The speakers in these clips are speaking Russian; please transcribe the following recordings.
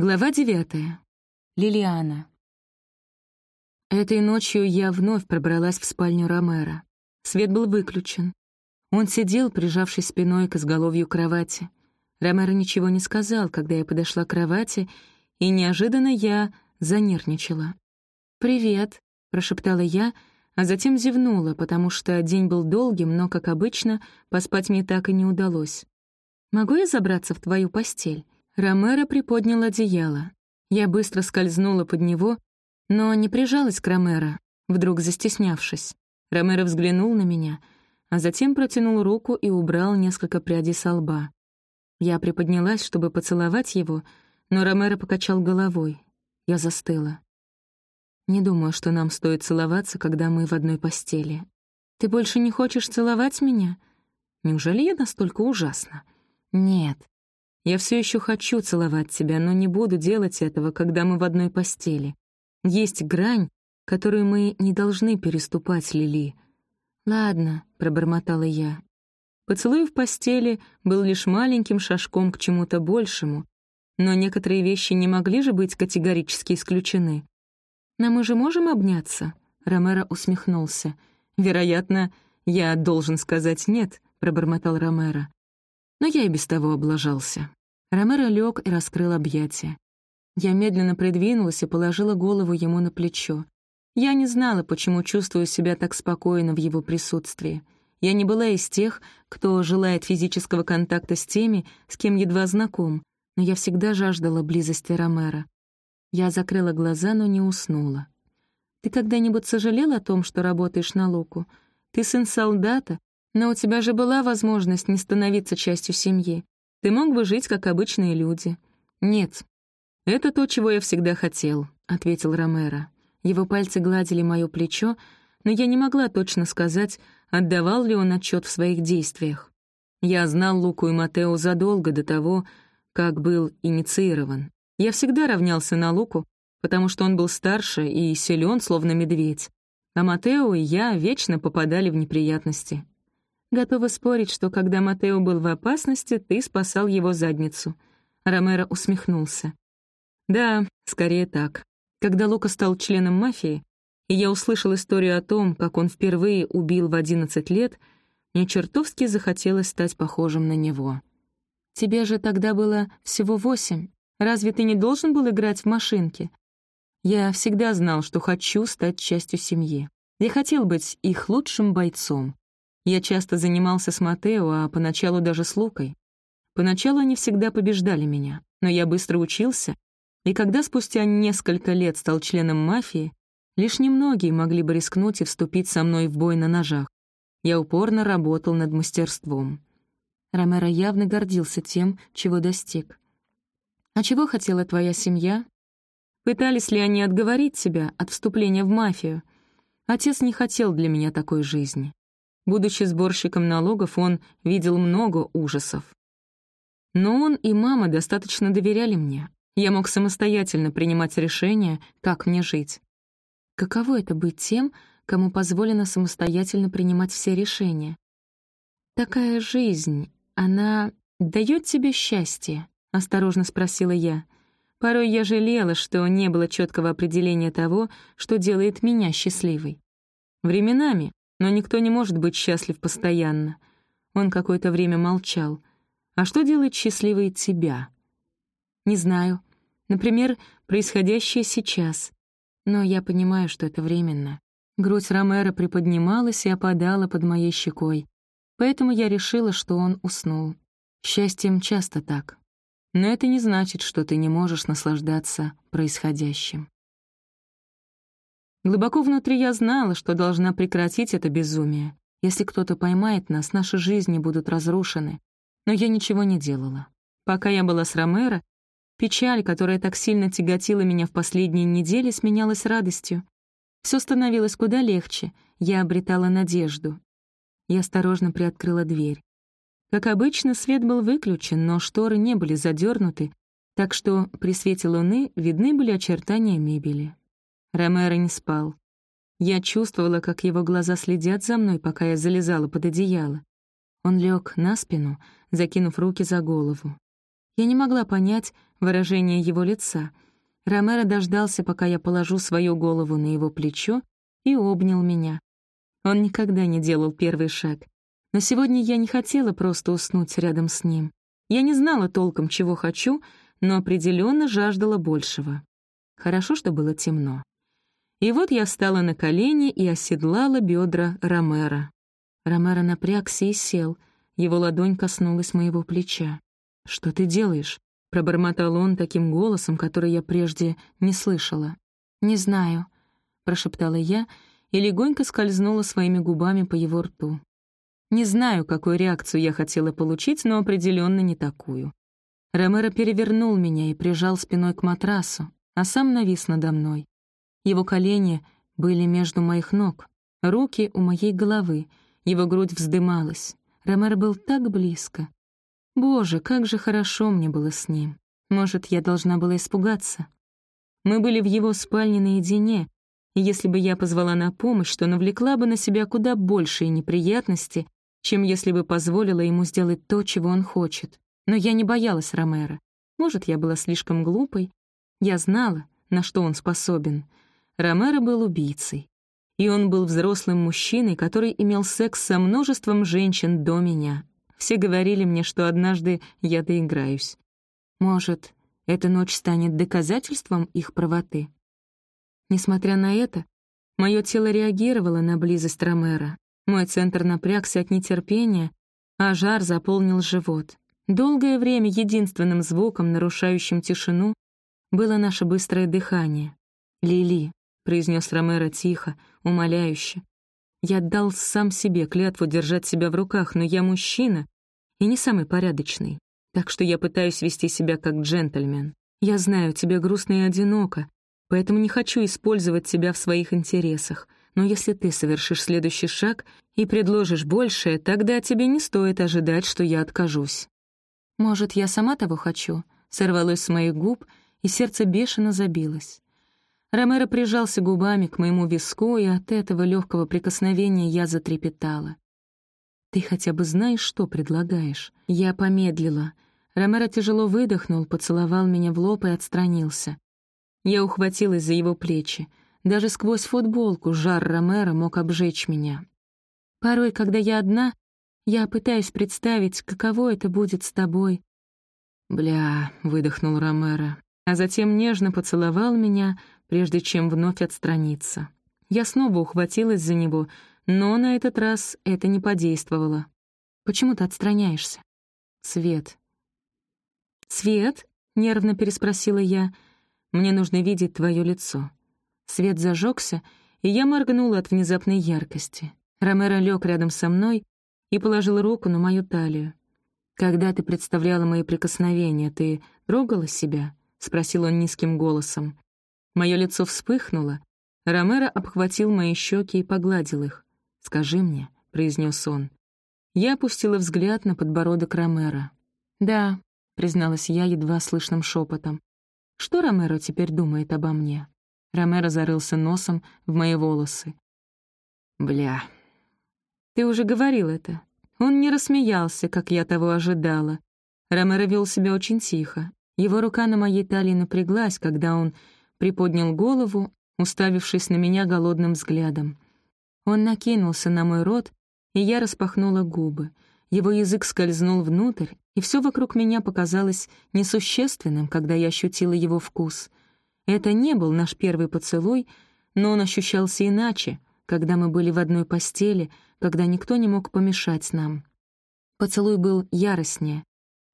Глава девятая. Лилиана. Этой ночью я вновь пробралась в спальню Ромера. Свет был выключен. Он сидел, прижавшись спиной к изголовью кровати. Ромеро ничего не сказал, когда я подошла к кровати, и неожиданно я занервничала. «Привет», — прошептала я, а затем зевнула, потому что день был долгим, но, как обычно, поспать мне так и не удалось. «Могу я забраться в твою постель?» Ромеро приподнял одеяло. Я быстро скользнула под него, но не прижалась к Ромеро, вдруг застеснявшись. Ромеро взглянул на меня, а затем протянул руку и убрал несколько прядей со лба. Я приподнялась, чтобы поцеловать его, но Ромеро покачал головой. Я застыла. Не думаю, что нам стоит целоваться, когда мы в одной постели. Ты больше не хочешь целовать меня? Неужели я настолько ужасна? Нет, я все еще хочу целовать тебя, но не буду делать этого, когда мы в одной постели. Есть грань, которую мы не должны переступать, Лили. «Ладно», — пробормотала я. Поцелуй в постели был лишь маленьким шажком к чему-то большему, но некоторые вещи не могли же быть категорически исключены. «Но мы же можем обняться?» — Ромеро усмехнулся. «Вероятно, я должен сказать «нет», — пробормотал Ромеро. Но я и без того облажался. Ромеро лег и раскрыл объятия. Я медленно придвинулась и положила голову ему на плечо. Я не знала, почему чувствую себя так спокойно в его присутствии. Я не была из тех, кто желает физического контакта с теми, с кем едва знаком, но я всегда жаждала близости Ромера. Я закрыла глаза, но не уснула. «Ты когда-нибудь сожалел о том, что работаешь на Луку? Ты сын солдата, но у тебя же была возможность не становиться частью семьи. Ты мог бы жить, как обычные люди». «Нет, это то, чего я всегда хотел», — ответил Ромеро. Его пальцы гладили мое плечо, но я не могла точно сказать, отдавал ли он отчет в своих действиях. Я знал Луку и Матео задолго до того, как был инициирован. Я всегда равнялся на Луку, потому что он был старше и силен, словно медведь. А Матео и я вечно попадали в неприятности. Готова спорить, что когда Матео был в опасности, ты спасал его задницу». Ромеро усмехнулся. «Да, скорее так. Когда Лука стал членом мафии, и я услышал историю о том, как он впервые убил в 11 лет, мне чертовски захотелось стать похожим на него. Тебе же тогда было всего восемь. Разве ты не должен был играть в машинки? Я всегда знал, что хочу стать частью семьи. Я хотел быть их лучшим бойцом. Я часто занимался с Матео, а поначалу даже с Лукой. Поначалу они всегда побеждали меня, но я быстро учился, и когда спустя несколько лет стал членом мафии, лишь немногие могли бы рискнуть и вступить со мной в бой на ножах. Я упорно работал над мастерством. Ромеро явно гордился тем, чего достиг. «А чего хотела твоя семья?» Пытались ли они отговорить тебя от вступления в мафию? Отец не хотел для меня такой жизни. Будучи сборщиком налогов, он видел много ужасов. Но он и мама достаточно доверяли мне. Я мог самостоятельно принимать решения, как мне жить. Каково это быть тем, кому позволено самостоятельно принимать все решения? «Такая жизнь, она дает тебе счастье?» — осторожно спросила я. Порой я жалела, что не было четкого определения того, что делает меня счастливой. Временами, но никто не может быть счастлив постоянно. Он какое-то время молчал. А что делает счастливой тебя? Не знаю. Например, происходящее сейчас. Но я понимаю, что это временно. Грудь Ромера приподнималась и опадала под моей щекой. Поэтому я решила, что он уснул. Счастьем часто так. Но это не значит, что ты не можешь наслаждаться происходящим. Глубоко внутри я знала, что должна прекратить это безумие. Если кто-то поймает нас, наши жизни будут разрушены. Но я ничего не делала. Пока я была с Ромеро, печаль, которая так сильно тяготила меня в последние недели, сменялась радостью. Все становилось куда легче, я обретала надежду. Я осторожно приоткрыла дверь. Как обычно, свет был выключен, но шторы не были задернуты, так что при свете луны видны были очертания мебели. Ромеро не спал. Я чувствовала, как его глаза следят за мной, пока я залезала под одеяло. Он лег на спину, закинув руки за голову. Я не могла понять, выражение его лица. Ромеро дождался, пока я положу свою голову на его плечо, и обнял меня. Он никогда не делал первый шаг. Но сегодня я не хотела просто уснуть рядом с ним. Я не знала толком, чего хочу, но определенно жаждала большего. Хорошо, что было темно. И вот я встала на колени и оседлала бедра Ромера. Ромеро напрягся и сел. Его ладонь коснулась моего плеча. «Что ты делаешь?» — пробормотал он таким голосом, который я прежде не слышала. «Не знаю», — прошептала я и легонько скользнула своими губами по его рту. Не знаю, какую реакцию я хотела получить, но определенно не такую. Ромеро перевернул меня и прижал спиной к матрасу, а сам навис надо мной. Его колени были между моих ног, руки у моей головы, его грудь вздымалась. Ромеро был так близко. Боже, как же хорошо мне было с ним. Может, я должна была испугаться. Мы были в его спальне наедине, и если бы я позвала на помощь, то навлекла бы на себя куда большие неприятности, чем если бы позволила ему сделать то, чего он хочет. Но я не боялась Ромера. Может, я была слишком глупой. Я знала, на что он способен. Ромеро был убийцей. И он был взрослым мужчиной, который имел секс со множеством женщин до меня. Все говорили мне, что однажды я доиграюсь. Может, эта ночь станет доказательством их правоты? Несмотря на это, мое тело реагировало на близость Ромера. Мой центр напрягся от нетерпения, а жар заполнил живот. Долгое время единственным звуком, нарушающим тишину, было наше быстрое дыхание. «Лили», — произнес Ромеро тихо, умоляюще. «Я дал сам себе клятву держать себя в руках, но я мужчина и не самый порядочный, так что я пытаюсь вести себя как джентльмен. Я знаю, тебе грустно и одиноко, поэтому не хочу использовать тебя в своих интересах, но если ты совершишь следующий шаг и предложишь большее, тогда тебе не стоит ожидать, что я откажусь. Может, я сама того хочу? Сорвалось с моих губ, и сердце бешено забилось. Ромеро прижался губами к моему виску, и от этого легкого прикосновения я затрепетала. «Ты хотя бы знаешь, что предлагаешь?» Я помедлила. Ромеро тяжело выдохнул, поцеловал меня в лоб и отстранился. Я ухватилась за его плечи. Даже сквозь футболку жар Ромеро мог обжечь меня. Порой, когда я одна, я пытаюсь представить, каково это будет с тобой. «Бля», — выдохнул Ромеро, а затем нежно поцеловал меня, прежде чем вновь отстраниться. Я снова ухватилась за него, но на этот раз это не подействовало. «Почему ты отстраняешься?» «Свет». «Свет?» — нервно переспросила я. «Мне нужно видеть твое лицо». Свет зажегся, и я моргнула от внезапной яркости. Ромеро лег рядом со мной и положил руку на мою талию. «Когда ты представляла мои прикосновения, ты трогала себя?» — спросил он низким голосом. Мое лицо вспыхнуло. Ромеро обхватил мои щеки и погладил их. «Скажи мне», — произнес он. Я опустила взгляд на подбородок Ромеро. «Да», — призналась я едва слышным шепотом. «Что Ромеро теперь думает обо мне?» Ромеро зарылся носом в мои волосы. «Бля». «Ты уже говорил это». Он не рассмеялся, как я того ожидала. Ромеро вел себя очень тихо. Его рука на моей талии напряглась, когда он приподнял голову, уставившись на меня голодным взглядом. Он накинулся на мой рот, и я распахнула губы. Его язык скользнул внутрь, и все вокруг меня показалось несущественным, когда я ощутила его вкус. Это не был наш первый поцелуй, но он ощущался иначе, когда мы были в одной постели, когда никто не мог помешать нам. Поцелуй был яростнее.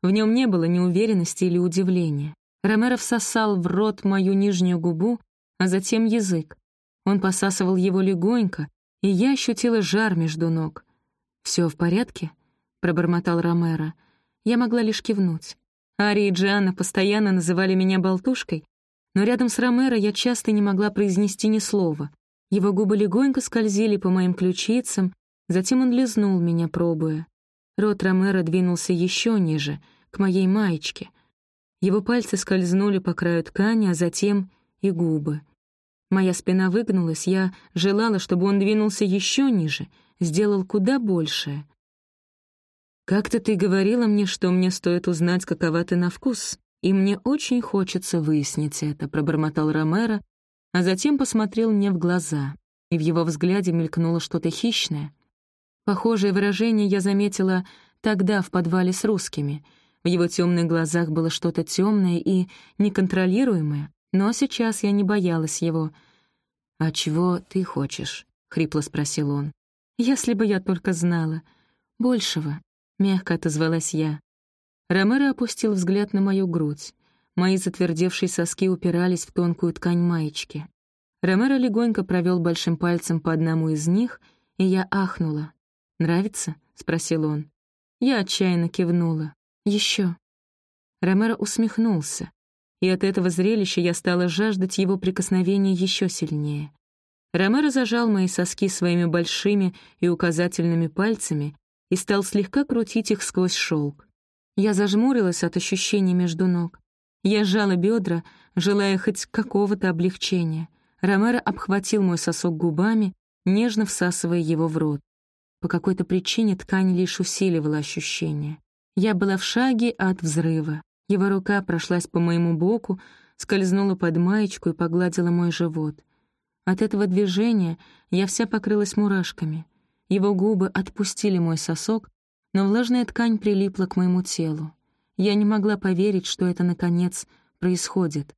В нем не было ни уверенности или удивления. Ромеро всосал в рот мою нижнюю губу, а затем язык. Он посасывал его легонько, и я ощутила жар между ног. Все в порядке?» — пробормотал Ромеро. Я могла лишь кивнуть. Ари и Джианна постоянно называли меня болтушкой, но рядом с Ромеро я часто не могла произнести ни слова. Его губы легонько скользили по моим ключицам, затем он лизнул меня, пробуя. Рот Ромеро двинулся еще ниже, к моей маечке. Его пальцы скользнули по краю ткани, а затем и губы. Моя спина выгнулась, я желала, чтобы он двинулся еще ниже, сделал куда большее. «Как-то ты говорила мне, что мне стоит узнать, какова ты на вкус», и мне очень хочется выяснить это», — пробормотал Ромеро, а затем посмотрел мне в глаза, и в его взгляде мелькнуло что-то хищное. Похожее выражение я заметила тогда в подвале с русскими. В его темных глазах было что-то темное и неконтролируемое, но сейчас я не боялась его. «А чего ты хочешь?» — хрипло спросил он. «Если бы я только знала. Большего», — мягко отозвалась я. Ромеро опустил взгляд на мою грудь. Мои затвердевшие соски упирались в тонкую ткань маечки. Ромеро легонько провел большим пальцем по одному из них, и я ахнула. «Нравится?» — спросил он. Я отчаянно кивнула. Еще. Ромеро усмехнулся, и от этого зрелища я стала жаждать его прикосновения еще сильнее. Ромеро зажал мои соски своими большими и указательными пальцами и стал слегка крутить их сквозь шелк. Я зажмурилась от ощущений между ног. Я сжала бедра, желая хоть какого-то облегчения. Ромеро обхватил мой сосок губами, нежно всасывая его в рот. По какой-то причине ткань лишь усиливала ощущение. Я была в шаге от взрыва. Его рука прошлась по моему боку, скользнула под маечку и погладила мой живот. От этого движения я вся покрылась мурашками. Его губы отпустили мой сосок, но влажная ткань прилипла к моему телу. Я не могла поверить, что это, наконец, происходит.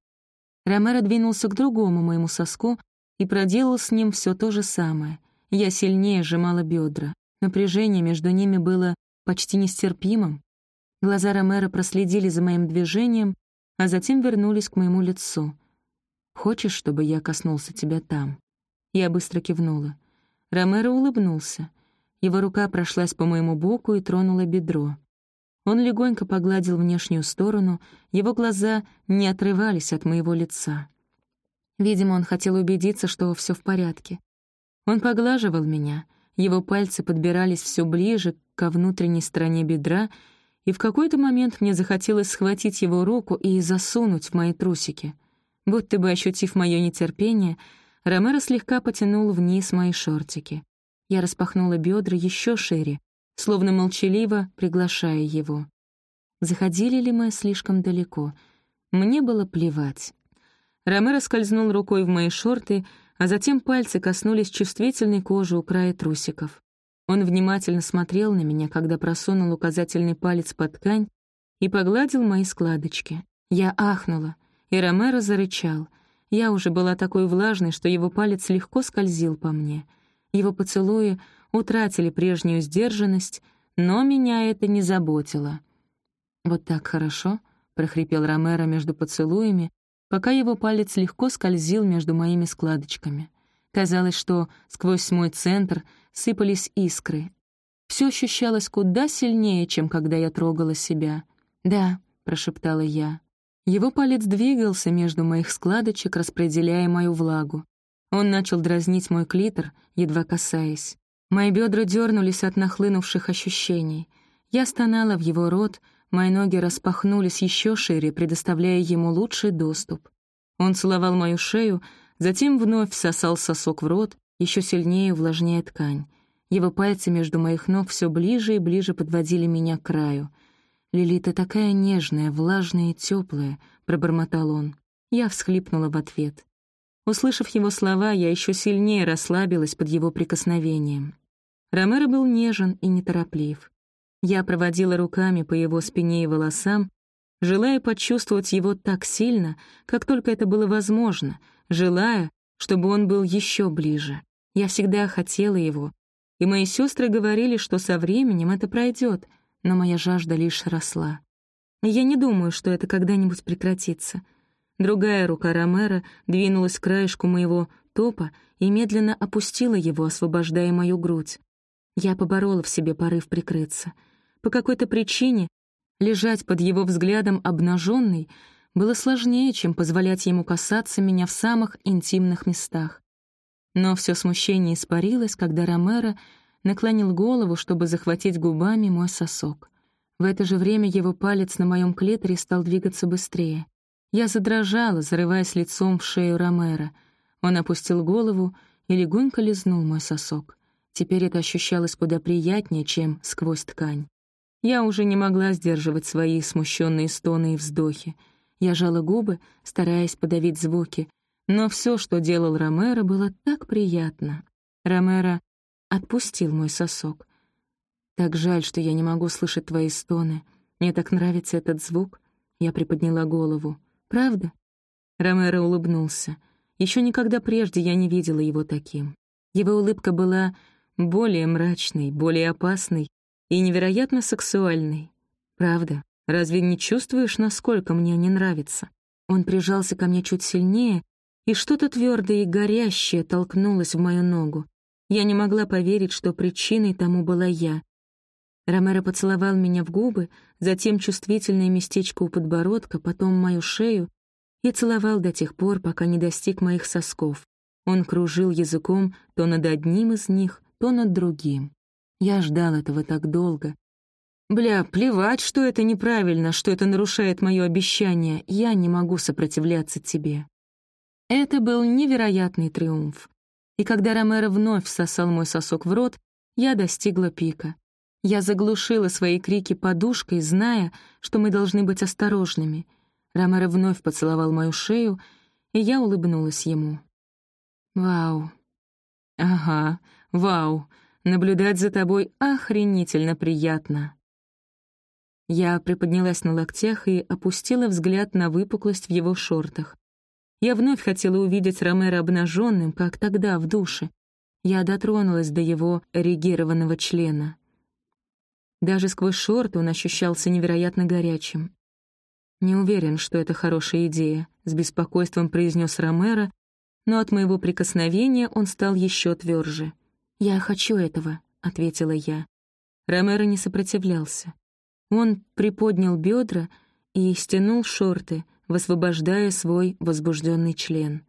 Ромеро двинулся к другому моему соску и проделал с ним все то же самое. Я сильнее сжимала бедра. Напряжение между ними было почти нестерпимым. Глаза Ромеро проследили за моим движением, а затем вернулись к моему лицу. «Хочешь, чтобы я коснулся тебя там?» Я быстро кивнула. Ромеро улыбнулся. Его рука прошлась по моему боку и тронула бедро. Он легонько погладил внешнюю сторону, его глаза не отрывались от моего лица. Видимо, он хотел убедиться, что все в порядке. Он поглаживал меня, его пальцы подбирались все ближе ко внутренней стороне бедра, и в какой-то момент мне захотелось схватить его руку и засунуть в мои трусики. Будто бы ощутив мое нетерпение, Ромеро слегка потянул вниз мои шортики. Я распахнула бедра еще шире, словно молчаливо приглашая его. Заходили ли мы слишком далеко? Мне было плевать. Ромеро скользнул рукой в мои шорты, а затем пальцы коснулись чувствительной кожи у края трусиков. Он внимательно смотрел на меня, когда просунул указательный палец под ткань и погладил мои складочки. Я ахнула, и Ромеро зарычал. Я уже была такой влажной, что его палец легко скользил по мне — его поцелуи утратили прежнюю сдержанность, но меня это не заботило. «Вот так хорошо», — прохрипел Ромеро между поцелуями, пока его палец легко скользил между моими складочками. Казалось, что сквозь мой центр сыпались искры. Все ощущалось куда сильнее, чем когда я трогала себя. «Да», — прошептала я. Его палец двигался между моих складочек, распределяя мою влагу. Он начал дразнить мой клитор, едва касаясь. Мои бедра дернулись от нахлынувших ощущений. Я стонала в его рот, мои ноги распахнулись еще шире, предоставляя ему лучший доступ. Он целовал мою шею, затем вновь всосал сосок в рот, еще сильнее увлажняя ткань. Его пальцы между моих ног все ближе и ближе подводили меня к краю. «Лили, ты такая нежная, влажная и теплая, пробормотал он. Я всхлипнула в ответ. Услышав его слова, я еще сильнее расслабилась под его прикосновением. Ромеро был нежен и нетороплив. Я проводила руками по его спине и волосам, желая почувствовать его так сильно, как только это было возможно, желая, чтобы он был еще ближе. Я всегда хотела его, и мои сестры говорили, что со временем это пройдет, но моя жажда лишь росла. я не думаю, что это когда-нибудь прекратится — Другая рука Ромера двинулась к краешку моего топа и медленно опустила его, освобождая мою грудь. Я поборола в себе порыв прикрыться. По какой-то причине лежать под его взглядом обнаженной было сложнее, чем позволять ему касаться меня в самых интимных местах. Но все смущение испарилось, когда Ромеро наклонил голову, чтобы захватить губами мой сосок. В это же время его палец на моем клиторе стал двигаться быстрее. Я задрожала, зарываясь лицом в шею Ромера. Он опустил голову и легонько лизнул мой сосок. Теперь это ощущалось куда приятнее, чем сквозь ткань. Я уже не могла сдерживать свои смущенные стоны и вздохи. Я жала губы, стараясь подавить звуки, но все, что делал Ромеро, было так приятно. Ромеро отпустил мой сосок. «Так жаль, что я не могу слышать твои стоны. Мне так нравится этот звук». Я приподняла голову. «Правда?» Ромеро улыбнулся. Еще никогда прежде я не видела его таким. Его улыбка была более мрачной, более опасной и невероятно сексуальной. «Правда? Разве не чувствуешь, насколько мне не нравится?» Он прижался ко мне чуть сильнее, и что-то твердое и горящее толкнулось в мою ногу. Я не могла поверить, что причиной тому была я. Ромеро поцеловал меня в губы, затем чувствительное местечко у подбородка, потом мою шею и целовал до тех пор, пока не достиг моих сосков. Он кружил языком то над одним из них, то над другим. Я ждал этого так долго. Бля, плевать, что это неправильно, что это нарушает мое обещание. Я не могу сопротивляться тебе. Это был невероятный триумф. И когда Ромеро вновь всосал мой сосок в рот, я достигла пика. Я заглушила свои крики подушкой, зная, что мы должны быть осторожными. Ромеро вновь поцеловал мою шею, и я улыбнулась ему. «Вау». «Ага, вау. Наблюдать за тобой охренительно приятно». Я приподнялась на локтях и опустила взгляд на выпуклость в его шортах. Я вновь хотела увидеть Ромеро обнаженным, как тогда, в душе. Я дотронулась до его эрегированного члена. Даже сквозь шорты он ощущался невероятно горячим. «Не уверен, что это хорошая идея», — с беспокойством произнес Ромеро, но от моего прикосновения он стал еще тверже. «Я хочу этого», — ответила я. Ромеро не сопротивлялся. Он приподнял бедра и стянул шорты, высвобождая свой возбужденный член.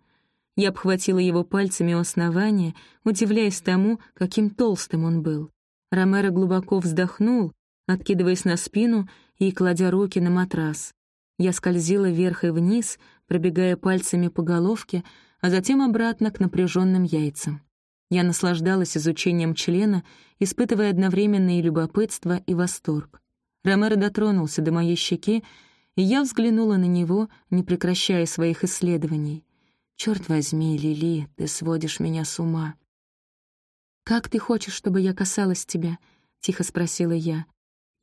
Я обхватила его пальцами у основания, удивляясь тому, каким толстым он был. Ромеро глубоко вздохнул, откидываясь на спину и кладя руки на матрас. Я скользила вверх и вниз, пробегая пальцами по головке, а затем обратно к напряженным яйцам. Я наслаждалась изучением члена, испытывая одновременно и любопытство, и восторг. Ромеро дотронулся до моей щеки, и я взглянула на него, не прекращая своих исследований. «Чёрт возьми, Лили, ты сводишь меня с ума». «Как ты хочешь, чтобы я касалась тебя?» — тихо спросила я.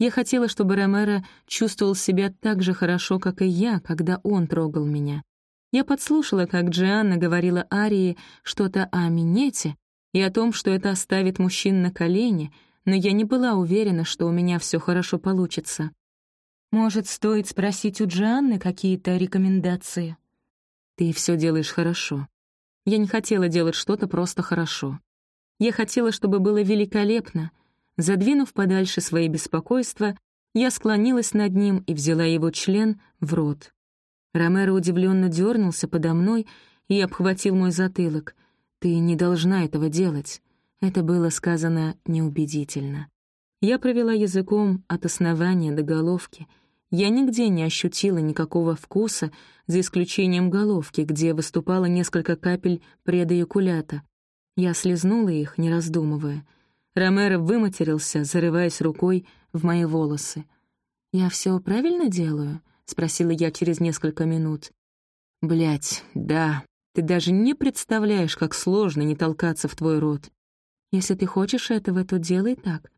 Я хотела, чтобы Ромеро чувствовал себя так же хорошо, как и я, когда он трогал меня. Я подслушала, как Джианна говорила Арии что-то о минете и о том, что это оставит мужчин на колени, но я не была уверена, что у меня все хорошо получится. Может, стоит спросить у Джианны какие-то рекомендации? Ты все делаешь хорошо. Я не хотела делать что-то просто хорошо. Я хотела, чтобы было великолепно. Задвинув подальше свои беспокойства, я склонилась над ним и взяла его член в рот. Ромеро удивленно дернулся подо мной и обхватил мой затылок. «Ты не должна этого делать». Это было сказано неубедительно. Я провела языком от основания до головки. Я нигде не ощутила никакого вкуса, за исключением головки, где выступало несколько капель предоякулята. Я слезнула их, не раздумывая. Ромеро выматерился, зарываясь рукой в мои волосы. «Я все правильно делаю?» — спросила я через несколько минут. Блять, да, ты даже не представляешь, как сложно не толкаться в твой рот. Если ты хочешь этого, то делай так.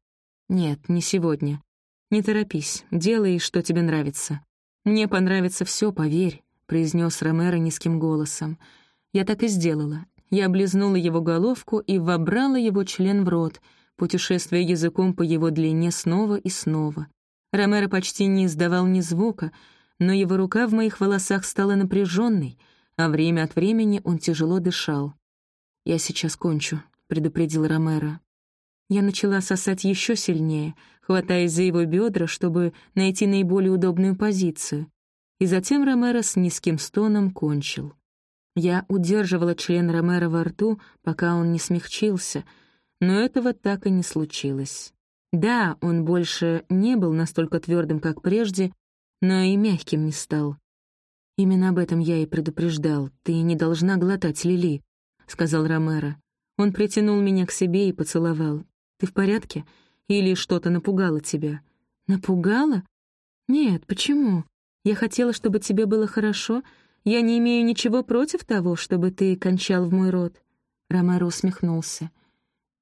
Нет, не сегодня. Не торопись, делай, что тебе нравится. Мне понравится все, поверь», — произнес Ромеро низким голосом. Я так и сделала. Я облизнула его головку и вобрала его член в рот, путешествуя языком по его длине снова и снова. Ромеро почти не издавал ни звука, но его рука в моих волосах стала напряженной, а время от времени он тяжело дышал. «Я сейчас кончу», — предупредил Ромеро. Я начала сосать еще сильнее, хватаясь за его бедра, чтобы найти наиболее удобную позицию. И затем Ромеро с низким стоном кончил. Я удерживала член Ромеро во рту, пока он не смягчился, но этого так и не случилось. Да, он больше не был настолько твердым, как прежде, но и мягким не стал. «Именно об этом я и предупреждал. Ты не должна глотать Лили», — сказал Ромеро. Он притянул меня к себе и поцеловал. «Ты в порядке? Или что-то напугало тебя?» «Напугало? Нет, почему?» Я хотела, чтобы тебе было хорошо. Я не имею ничего против того, чтобы ты кончал в мой рот». Ромеро усмехнулся.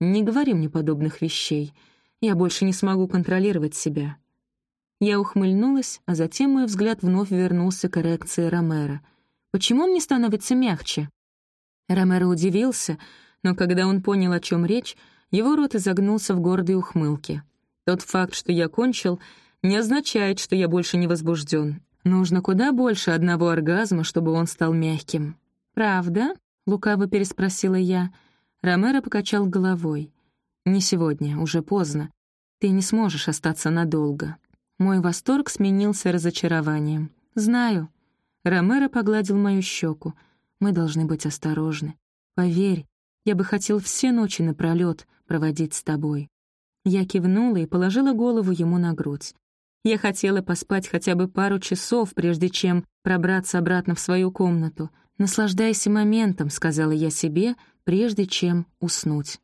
«Не говори мне подобных вещей. Я больше не смогу контролировать себя». Я ухмыльнулась, а затем мой взгляд вновь вернулся к эрекции Ромера. «Почему он не становится мягче?» Ромеро удивился, но когда он понял, о чем речь, его рот изогнулся в гордой ухмылке. Тот факт, что я кончил, не означает, что я больше не возбужден. Нужно куда больше одного оргазма, чтобы он стал мягким. «Правда?» — лукаво переспросила я. Ромеро покачал головой. «Не сегодня, уже поздно. Ты не сможешь остаться надолго». Мой восторг сменился разочарованием. «Знаю». Ромеро погладил мою щеку. «Мы должны быть осторожны. Поверь, я бы хотел все ночи напролёт проводить с тобой». Я кивнула и положила голову ему на грудь. Я хотела поспать хотя бы пару часов, прежде чем пробраться обратно в свою комнату. «Наслаждайся моментом», — сказала я себе, прежде чем уснуть.